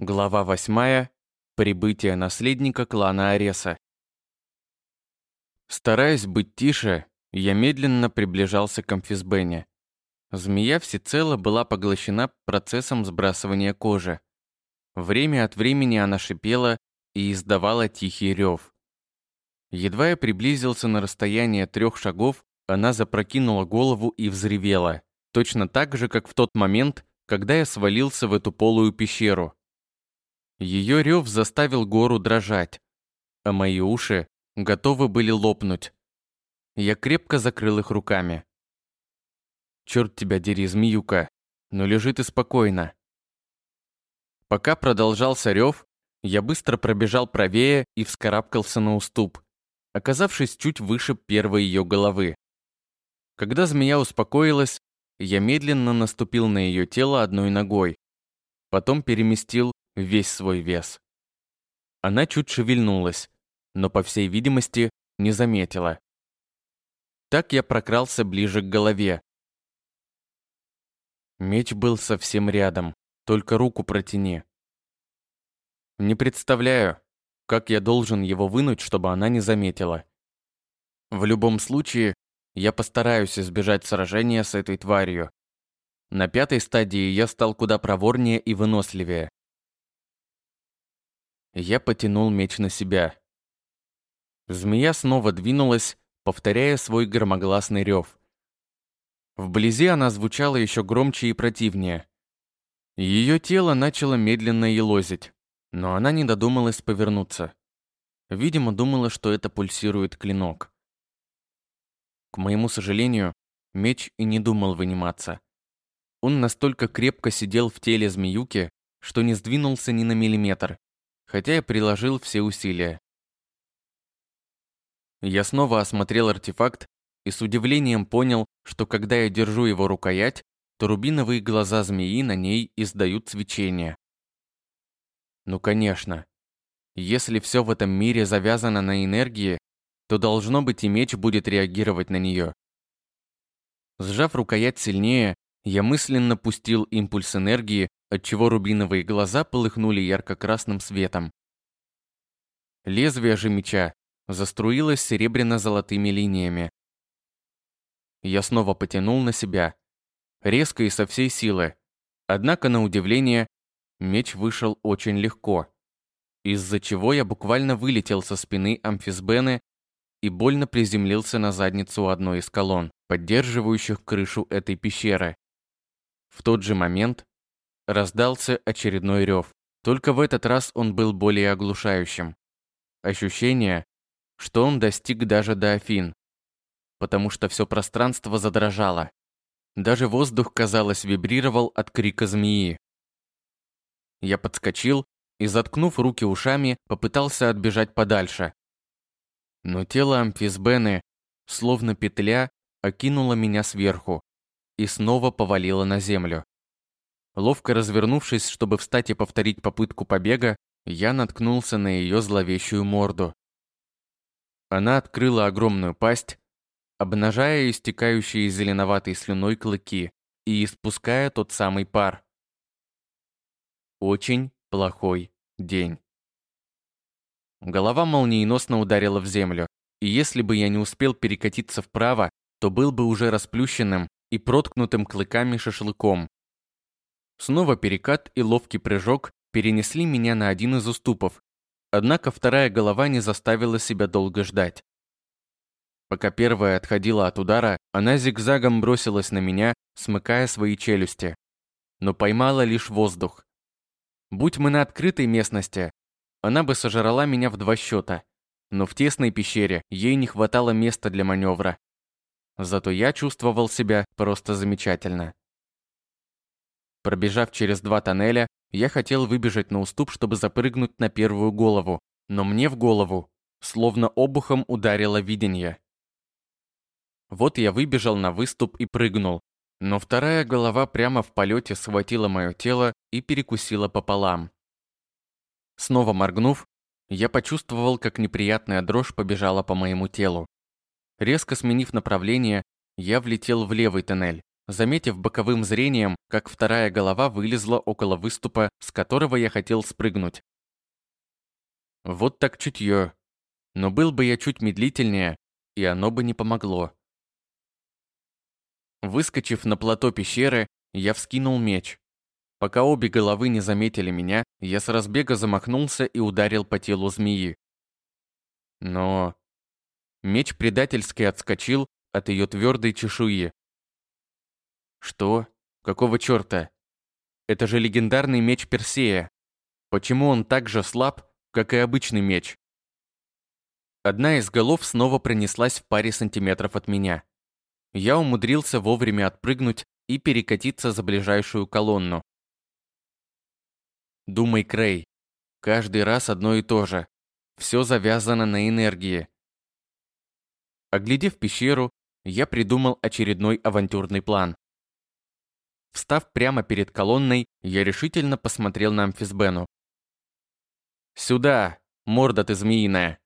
Глава восьмая. Прибытие наследника клана Ареса. Стараясь быть тише, я медленно приближался к амфисбене. Змея всецело была поглощена процессом сбрасывания кожи. Время от времени она шипела и издавала тихий рев. Едва я приблизился на расстояние трех шагов, она запрокинула голову и взревела, точно так же, как в тот момент, когда я свалился в эту полую пещеру. Ее рев заставил гору дрожать, а мои уши готовы были лопнуть. Я крепко закрыл их руками. Черт тебя дери, змеюка, но лежи ты спокойно. Пока продолжался рев, я быстро пробежал правее и вскарабкался на уступ, оказавшись чуть выше первой ее головы. Когда змея успокоилась, я медленно наступил на ее тело одной ногой, потом переместил весь свой вес. Она чуть шевельнулась, но, по всей видимости, не заметила. Так я прокрался ближе к голове. Меч был совсем рядом, только руку протяни. Не представляю, как я должен его вынуть, чтобы она не заметила. В любом случае, я постараюсь избежать сражения с этой тварью. На пятой стадии я стал куда проворнее и выносливее. Я потянул меч на себя. Змея снова двинулась, повторяя свой громогласный рев. Вблизи она звучала еще громче и противнее. Ее тело начало медленно елозить, но она не додумалась повернуться. Видимо, думала, что это пульсирует клинок. К моему сожалению, меч и не думал выниматься. Он настолько крепко сидел в теле змеюки, что не сдвинулся ни на миллиметр, хотя я приложил все усилия. Я снова осмотрел артефакт и с удивлением понял, что когда я держу его рукоять, то рубиновые глаза змеи на ней издают свечение. Ну конечно. Если все в этом мире завязано на энергии, то должно быть и меч будет реагировать на нее. Сжав рукоять сильнее, я мысленно пустил импульс энергии отчего рубиновые глаза полыхнули ярко-красным светом. Лезвие же меча заструилось серебряно-золотыми линиями. Я снова потянул на себя, резко и со всей силы. Однако, на удивление, меч вышел очень легко, из-за чего я буквально вылетел со спины амфисбены и больно приземлился на задницу одной из колонн, поддерживающих крышу этой пещеры. В тот же момент Раздался очередной рев. Только в этот раз он был более оглушающим. Ощущение, что он достиг даже до Афин, потому что все пространство задрожало. Даже воздух, казалось, вибрировал от крика змеи. Я подскочил и, заткнув руки ушами, попытался отбежать подальше. Но тело амфисбены, словно петля, окинуло меня сверху и снова повалило на землю. Ловко развернувшись, чтобы встать и повторить попытку побега, я наткнулся на ее зловещую морду. Она открыла огромную пасть, обнажая истекающие зеленоватой слюной клыки и испуская тот самый пар. Очень плохой день. Голова молниеносно ударила в землю, и если бы я не успел перекатиться вправо, то был бы уже расплющенным и проткнутым клыками шашлыком, Снова перекат и ловкий прыжок перенесли меня на один из уступов, однако вторая голова не заставила себя долго ждать. Пока первая отходила от удара, она зигзагом бросилась на меня, смыкая свои челюсти. Но поймала лишь воздух. Будь мы на открытой местности, она бы сожрала меня в два счета. Но в тесной пещере ей не хватало места для маневра. Зато я чувствовал себя просто замечательно. Пробежав через два тоннеля, я хотел выбежать на уступ, чтобы запрыгнуть на первую голову, но мне в голову, словно обухом ударило видение. Вот я выбежал на выступ и прыгнул, но вторая голова прямо в полете схватила мое тело и перекусила пополам. Снова моргнув, я почувствовал, как неприятная дрожь побежала по моему телу. Резко сменив направление, я влетел в левый тоннель, заметив боковым зрением, как вторая голова вылезла около выступа, с которого я хотел спрыгнуть. Вот так чутье. Но был бы я чуть медлительнее, и оно бы не помогло. Выскочив на плато пещеры, я вскинул меч. Пока обе головы не заметили меня, я с разбега замахнулся и ударил по телу змеи. Но меч предательски отскочил от ее твердой чешуи. Что? Какого черта? Это же легендарный меч Персея. Почему он так же слаб, как и обычный меч? Одна из голов снова пронеслась в паре сантиметров от меня. Я умудрился вовремя отпрыгнуть и перекатиться за ближайшую колонну. Думай, Крей. Каждый раз одно и то же. Все завязано на энергии. Оглядев пещеру, я придумал очередной авантюрный план. Встав прямо перед колонной, я решительно посмотрел на амфисбену. «Сюда, морда ты змеиная!»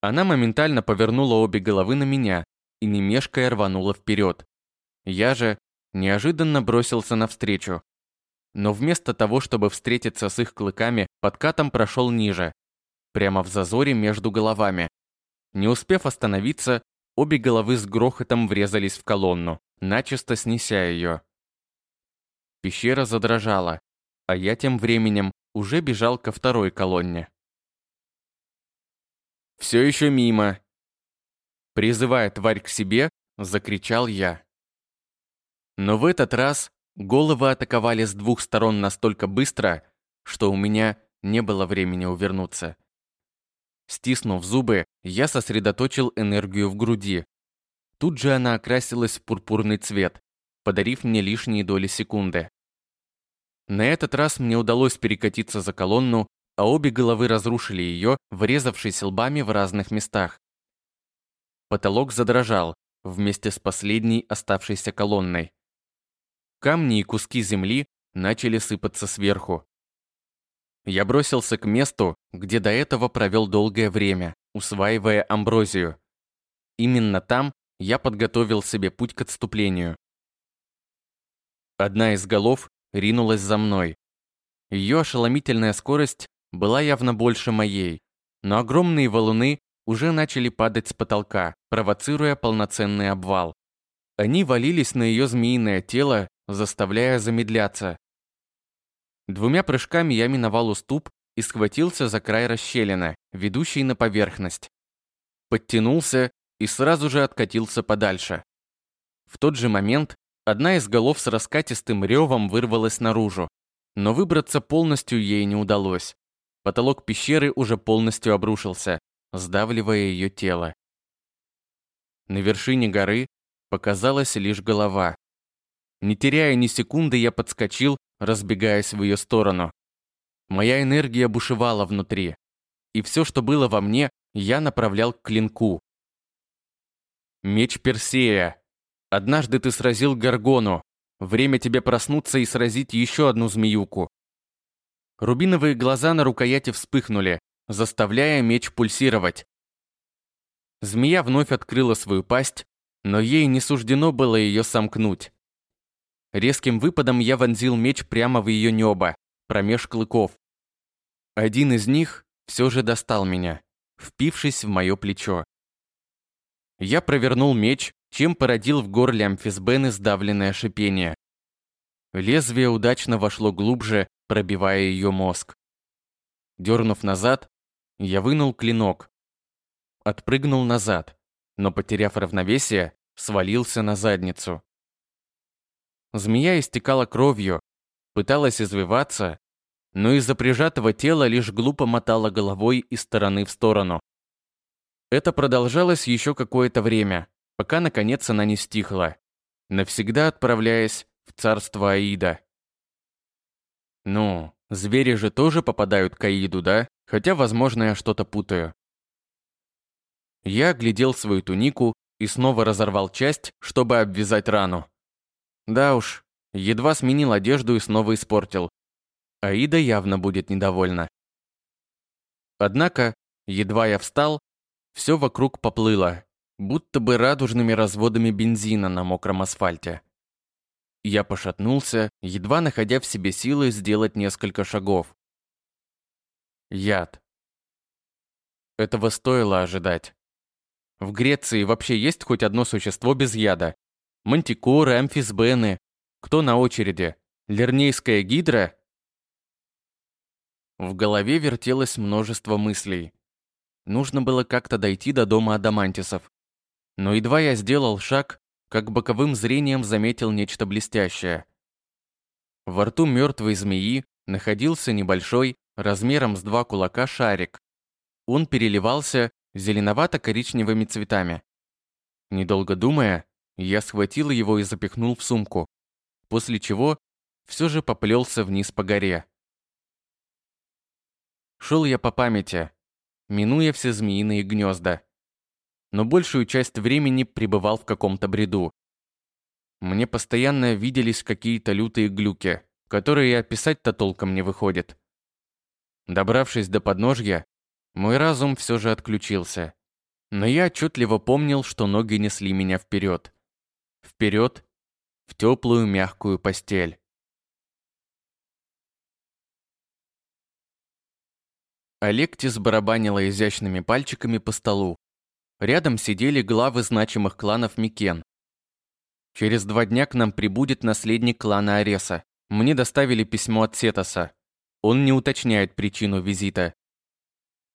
Она моментально повернула обе головы на меня и не мешкая рванула вперед. Я же неожиданно бросился навстречу. Но вместо того, чтобы встретиться с их клыками, подкатом прошел ниже, прямо в зазоре между головами. Не успев остановиться, обе головы с грохотом врезались в колонну, начисто снеся ее. Пещера задрожала, а я тем временем уже бежал ко второй колонне. «Все еще мимо!» Призывая тварь к себе, закричал я. Но в этот раз головы атаковали с двух сторон настолько быстро, что у меня не было времени увернуться. Стиснув зубы, я сосредоточил энергию в груди. Тут же она окрасилась в пурпурный цвет, подарив мне лишние доли секунды. На этот раз мне удалось перекатиться за колонну, а обе головы разрушили ее, врезавшись лбами в разных местах. Потолок задрожал вместе с последней оставшейся колонной. Камни и куски земли начали сыпаться сверху. Я бросился к месту, где до этого провел долгое время, усваивая амброзию. Именно там я подготовил себе путь к отступлению. Одна из голов ринулась за мной. Ее ошеломительная скорость была явно больше моей, но огромные валуны уже начали падать с потолка, провоцируя полноценный обвал. Они валились на ее змеиное тело, заставляя замедляться. Двумя прыжками я миновал уступ и схватился за край расщелины, ведущей на поверхность. Подтянулся и сразу же откатился подальше. В тот же момент одна из голов с раскатистым ревом вырвалась наружу, но выбраться полностью ей не удалось. Потолок пещеры уже полностью обрушился, сдавливая ее тело. На вершине горы показалась лишь голова. Не теряя ни секунды, я подскочил, разбегаясь в ее сторону. Моя энергия бушевала внутри, и все, что было во мне, я направлял к клинку. Меч Персея. Однажды ты сразил Гаргону. Время тебе проснуться и сразить еще одну змеюку. Рубиновые глаза на рукояти вспыхнули, заставляя меч пульсировать. Змея вновь открыла свою пасть, но ей не суждено было ее сомкнуть. Резким выпадом я вонзил меч прямо в ее небо, промеж клыков. Один из них все же достал меня, впившись в мое плечо. Я провернул меч, чем породил в горле амфисбены сдавленное шипение. Лезвие удачно вошло глубже, пробивая ее мозг. Дернув назад, я вынул клинок. Отпрыгнул назад, но, потеряв равновесие, свалился на задницу. Змея истекала кровью, пыталась извиваться, но из-за прижатого тела лишь глупо мотала головой из стороны в сторону. Это продолжалось еще какое-то время, пока наконец она не стихла, навсегда отправляясь в царство Аида. Ну, звери же тоже попадают к Аиду, да? Хотя, возможно, я что-то путаю. Я оглядел свою тунику и снова разорвал часть, чтобы обвязать рану. Да уж, едва сменил одежду и снова испортил. Аида явно будет недовольна. Однако, едва я встал, все вокруг поплыло, будто бы радужными разводами бензина на мокром асфальте. Я пошатнулся, едва находя в себе силы сделать несколько шагов. Яд. Этого стоило ожидать. В Греции вообще есть хоть одно существо без яда? Мантикоры, амфисбены. Кто на очереди? Лернейская гидра? В голове вертелось множество мыслей. Нужно было как-то дойти до дома адамантисов. Но едва я сделал шаг, как боковым зрением заметил нечто блестящее. Во рту мертвой змеи находился небольшой, размером с два кулака, шарик. Он переливался зеленовато-коричневыми цветами. Недолго думая, я схватил его и запихнул в сумку, после чего все же поплелся вниз по горе. Шел я по памяти, минуя все змеиные гнезда. Но большую часть времени пребывал в каком-то бреду. Мне постоянно виделись какие-то лютые глюки, которые описать-то толком не выходит. Добравшись до подножья, мой разум все же отключился. Но я отчетливо помнил, что ноги несли меня вперед. Вперед, в теплую мягкую постель. Алектис барабанила изящными пальчиками по столу. Рядом сидели главы значимых кланов Микен. Через два дня к нам прибудет наследник клана Ареса. Мне доставили письмо от Сетоса. Он не уточняет причину визита.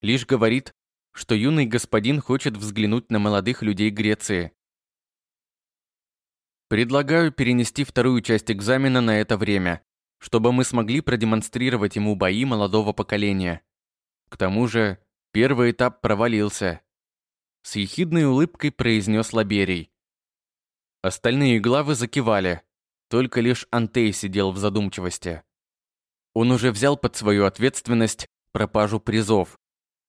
Лишь говорит, что юный господин хочет взглянуть на молодых людей Греции. Предлагаю перенести вторую часть экзамена на это время, чтобы мы смогли продемонстрировать ему бои молодого поколения. К тому же, первый этап провалился. С ехидной улыбкой произнес Лаберий. Остальные главы закивали, только лишь Антей сидел в задумчивости. Он уже взял под свою ответственность пропажу призов,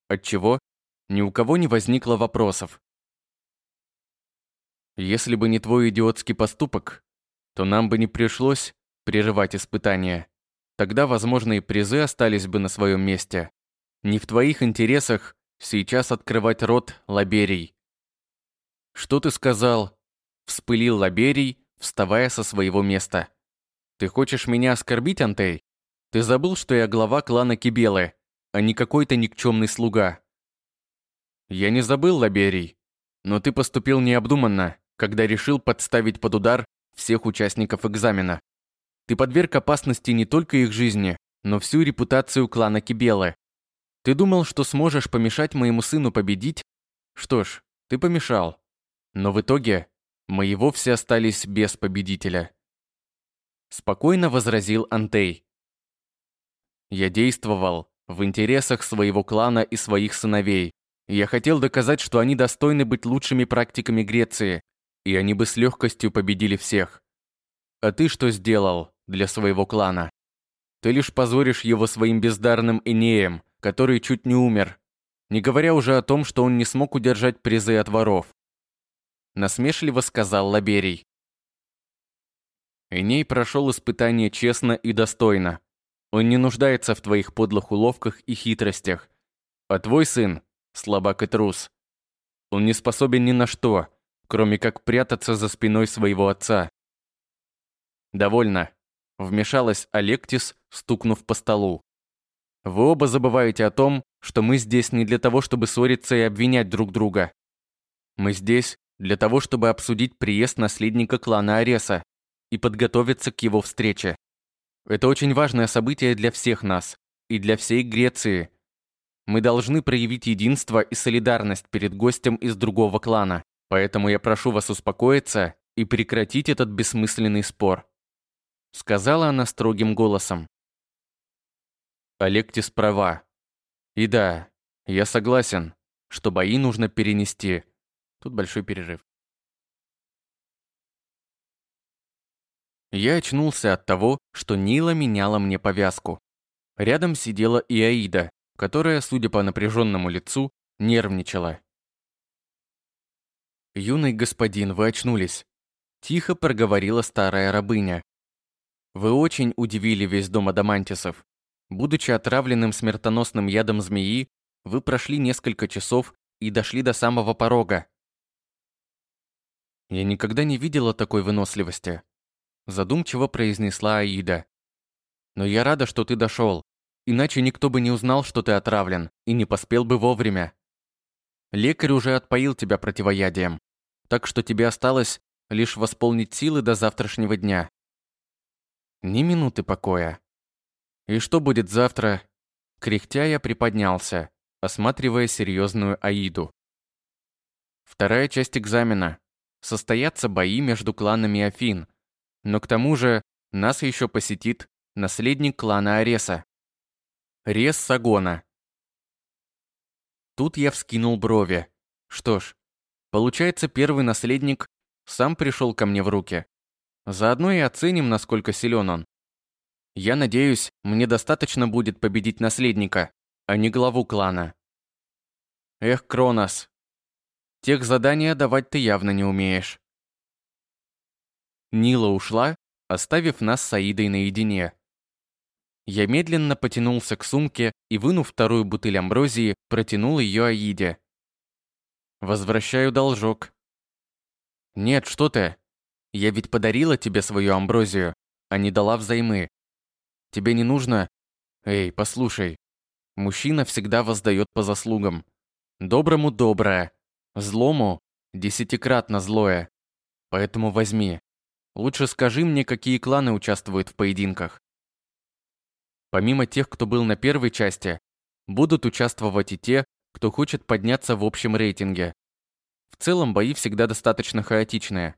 отчего ни у кого не возникло вопросов. Если бы не твой идиотский поступок, то нам бы не пришлось прерывать испытания. Тогда возможные призы остались бы на своем месте. Не в твоих интересах сейчас открывать рот, Лаберий. Что ты сказал? Вспылил Лаберий, вставая со своего места. Ты хочешь меня оскорбить, Антей? Ты забыл, что я глава клана Кибелы, а не какой-то никчемный слуга. Я не забыл, Лаберий, но ты поступил необдуманно, когда решил подставить под удар всех участников экзамена. Ты подверг опасности не только их жизни, но всю репутацию клана Кибелы. Ты думал, что сможешь помешать моему сыну победить? Что ж, ты помешал. Но в итоге мы и вовсе остались без победителя. Спокойно возразил Антей. Я действовал в интересах своего клана и своих сыновей. Я хотел доказать, что они достойны быть лучшими практиками Греции, и они бы с легкостью победили всех. А ты что сделал для своего клана? Ты лишь позоришь его своим бездарным Энеем, который чуть не умер, не говоря уже о том, что он не смог удержать призы от воров. Насмешливо сказал Лаберий. Эней прошел испытание честно и достойно. Он не нуждается в твоих подлых уловках и хитростях. А твой сын – слабак и трус. Он не способен ни на что, кроме как прятаться за спиной своего отца. «Довольно», – вмешалась Алектис, стукнув по столу. Вы оба забываете о том, что мы здесь не для того, чтобы ссориться и обвинять друг друга. Мы здесь для того, чтобы обсудить приезд наследника клана Ареса и подготовиться к его встрече. Это очень важное событие для всех нас и для всей Греции. Мы должны проявить единство и солидарность перед гостем из другого клана, поэтому я прошу вас успокоиться и прекратить этот бессмысленный спор», сказала она строгим голосом. Алектис права. И да, я согласен, что бои нужно перенести. Тут большой перерыв. Я очнулся от того, что Нила меняла мне повязку. Рядом сидела и Аида, которая, судя по напряженному лицу, нервничала. «Юный господин, вы очнулись», – тихо проговорила старая рабыня. «Вы очень удивили весь дом адамантисов. Будучи отравленным смертоносным ядом змеи, вы прошли несколько часов и дошли до самого порога. Я никогда не видела такой выносливости. задумчиво произнесла Аида. Но я рада, что ты дошел, иначе никто бы не узнал, что ты отравлен, и не поспел бы вовремя. Лекарь уже отпоил тебя противоядием, так что тебе осталось лишь восполнить силы до завтрашнего дня. Ни минуты покоя. И что будет завтра? Кряхтя я приподнялся, осматривая серьезную Аиду. Вторая часть экзамена. Состоятся бои между кланами Афин. Но к тому же нас еще посетит наследник клана Ареса. Рес Сагона. Тут я вскинул брови. Что ж, получается, первый наследник сам пришел ко мне в руки. Заодно и оценим, насколько силен он. Я надеюсь, мне достаточно будет победить наследника, а не главу клана. Эх, Кронос, тех задания давать ты явно не умеешь. Нила ушла, оставив нас с Аидой наедине. Я медленно потянулся к сумке и, вынув вторую бутыль амброзии, протянул ее Аиде. «Возвращаю должок». «Нет, что ты. Я ведь подарила тебе свою амброзию, а не дала взаймы. Тебе не нужно... Эй, послушай. Мужчина всегда воздает по заслугам. Доброму доброе, злому десятикратно злое. Поэтому возьми. Лучше скажи мне, какие кланы участвуют в поединках. Помимо тех, кто был на первой части, будут участвовать и те, кто хочет подняться в общем рейтинге. В целом бои всегда достаточно хаотичные.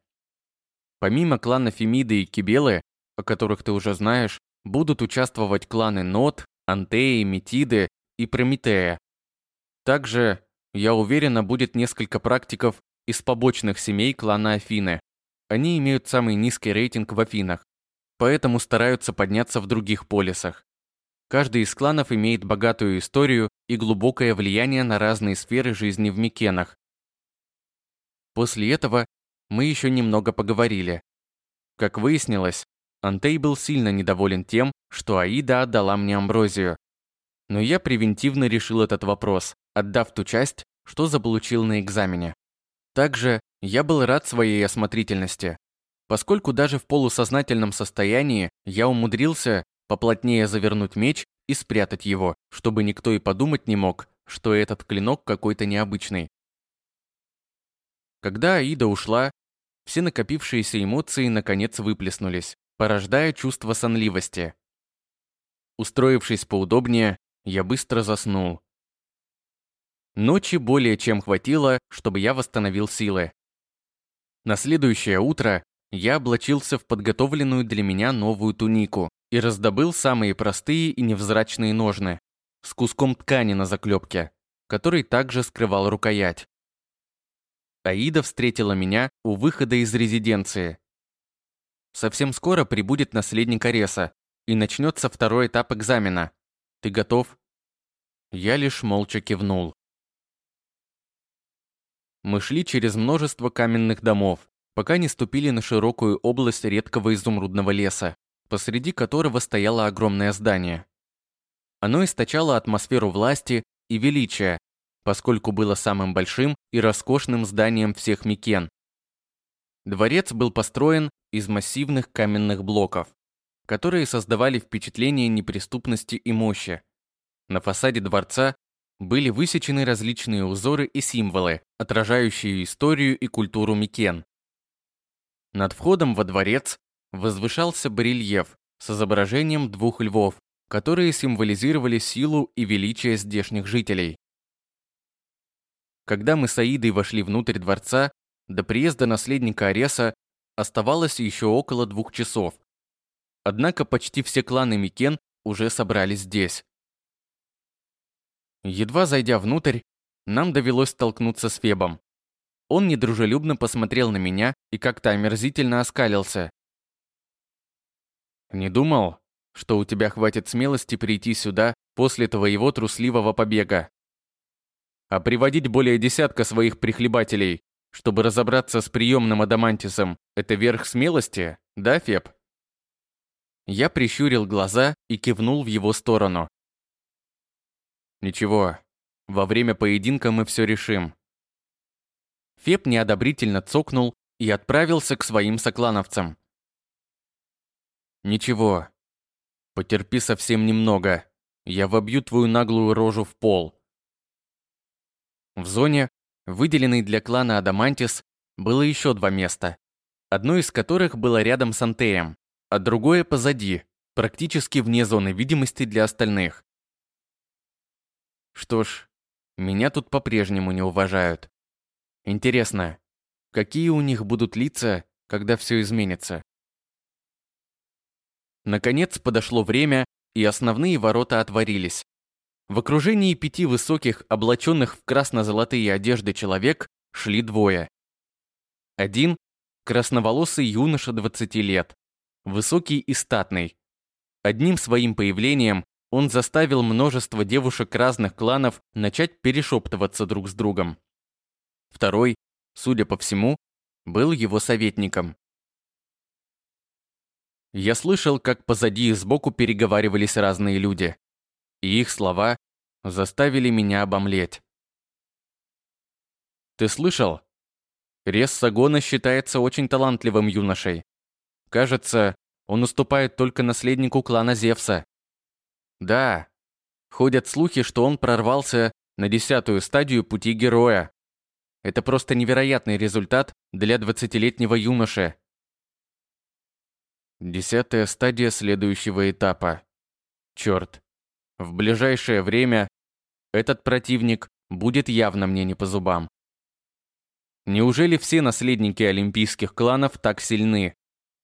Помимо клана Фемиды и Кибелы, о которых ты уже знаешь, будут участвовать кланы Нот, Антеи, Метиды и Прометея. Также, я уверена, будет несколько практиков из побочных семей клана Афины. Они имеют самый низкий рейтинг в Афинах, поэтому стараются подняться в других полисах. Каждый из кланов имеет богатую историю и глубокое влияние на разные сферы жизни в Микенах. После этого мы еще немного поговорили. Как выяснилось, Антей был сильно недоволен тем, что Аида отдала мне амброзию. Но я превентивно решил этот вопрос, отдав ту часть, что заполучил на экзамене. Также я был рад своей осмотрительности, поскольку даже в полусознательном состоянии я умудрился поплотнее завернуть меч и спрятать его, чтобы никто и подумать не мог, что этот клинок какой-то необычный. Когда Аида ушла, все накопившиеся эмоции наконец выплеснулись, порождая чувство сонливости. Устроившись поудобнее, я быстро заснул. Ночи более чем хватило, чтобы я восстановил силы. На следующее утро я облачился в подготовленную для меня новую тунику, и раздобыл самые простые и невзрачные ножны с куском ткани на заклепке, который также скрывал рукоять. Аида встретила меня у выхода из резиденции. Совсем скоро прибудет наследник Ареса, и начнется второй этап экзамена. Ты готов? Я лишь молча кивнул. Мы шли через множество каменных домов, пока не ступили на широкую область редкого изумрудного леса посреди которого стояло огромное здание. Оно источало атмосферу власти и величия, поскольку было самым большим и роскошным зданием всех Микен. Дворец был построен из массивных каменных блоков, которые создавали впечатление неприступности и мощи. На фасаде дворца были высечены различные узоры и символы, отражающие историю и культуру Микен. Над входом во дворец возвышался барельеф с изображением двух львов, которые символизировали силу и величие здешних жителей. Когда мы с Аидой вошли внутрь дворца, до приезда наследника Ареса оставалось еще около двух часов. Однако почти все кланы Микен уже собрались здесь. Едва зайдя внутрь, нам довелось столкнуться с Фебом. Он недружелюбно посмотрел на меня и как-то омерзительно оскалился. Не думал, что у тебя хватит смелости прийти сюда после твоего трусливого побега. А приводить более десятка своих прихлебателей, чтобы разобраться с приемным адамантисом, это верх смелости, да, Феб? Я прищурил глаза и кивнул в его сторону. Ничего, во время поединка мы все решим. Феб неодобрительно цокнул и отправился к своим соклановцам. Ничего. Потерпи совсем немного. Я вобью твою наглую рожу в пол. В зоне, выделенной для клана Адамантис, было еще два места. Одно из которых было рядом с Антеем, а другое позади, практически вне зоны видимости для остальных. Что ж, меня тут по-прежнему не уважают. Интересно, какие у них будут лица, когда все изменится? Наконец подошло время, и основные ворота отворились. В окружении пяти высоких, облаченных в красно-золотые одежды человек, шли двое. Один – красноволосый юноша 20 лет, высокий и статный. Одним своим появлением он заставил множество девушек разных кланов начать перешептываться друг с другом. Второй, судя по всему, был его советником. Я слышал, как позади и сбоку переговаривались разные люди, и их слова заставили меня обомлеть. «Ты слышал? Рес Сагона считается очень талантливым юношей. Кажется, он уступает только наследнику клана Зевса. Да, ходят слухи, что он прорвался на десятую стадию пути героя. Это просто невероятный результат для двадцатилетнего юноши. Десятая стадия следующего этапа. Черт. В ближайшее время этот противник будет явно мне не по зубам. Неужели все наследники олимпийских кланов так сильны?